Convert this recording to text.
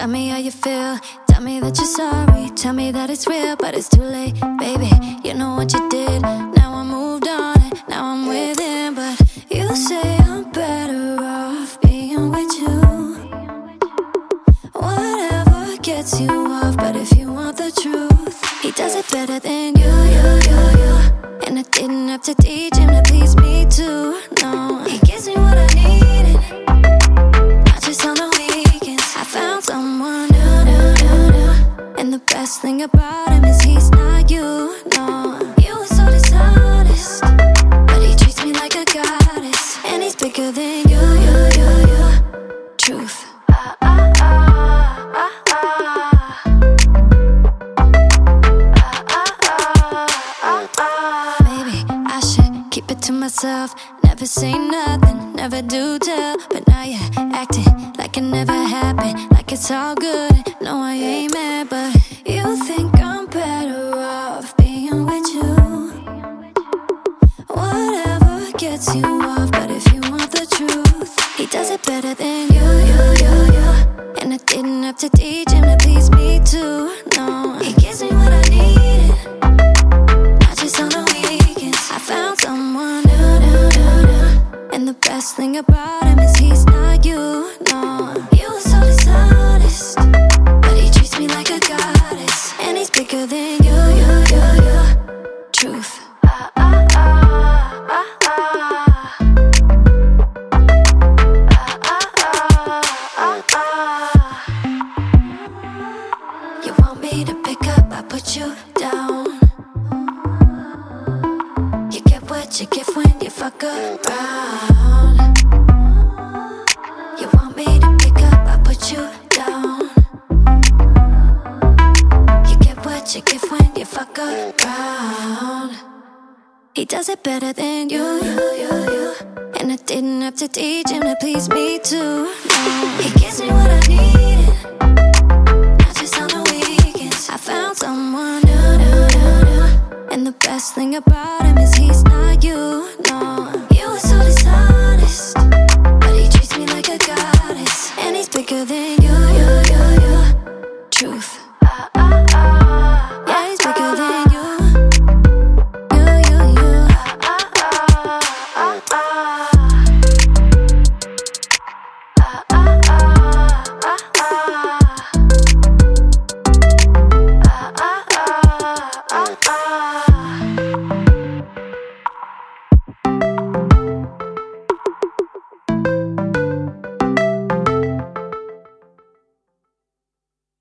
Tell me how you feel. Tell me that you're sorry. Tell me that it's real, but it's too late, baby. You know what you did. Now I moved on. Best thing about him is he's not you. No, you were so dishonest, but he treats me like a goddess, and he's bigger than you, you, you, you. Truth. Ah, ah, ah. Maybe I should keep it to myself. Never say nothing, never do tell. But now you're acting like it never happened, like it's all good. No, I ain't mad, but you think I'm better off being with you. Whatever gets you off, but if you want the truth, he does it better than you. And I didn't have to teach him to please me too. No, he gives me what I need. Not just on the weekends. I found someone new. And the best thing about him is he's not you down. You get what you give when you fuck around. You want me to pick up, I put you down. You get what you give when you fuck around. He does it better than you, you, you, you. And I didn't have to teach him to please me too. Best thing about him is he's not you, no. You was so dishonest, but he treats me like a goddess, and he's bigger than you, you, you, you. Truth. Yeah, he's bigger than you, you, you, you. Ah, ah.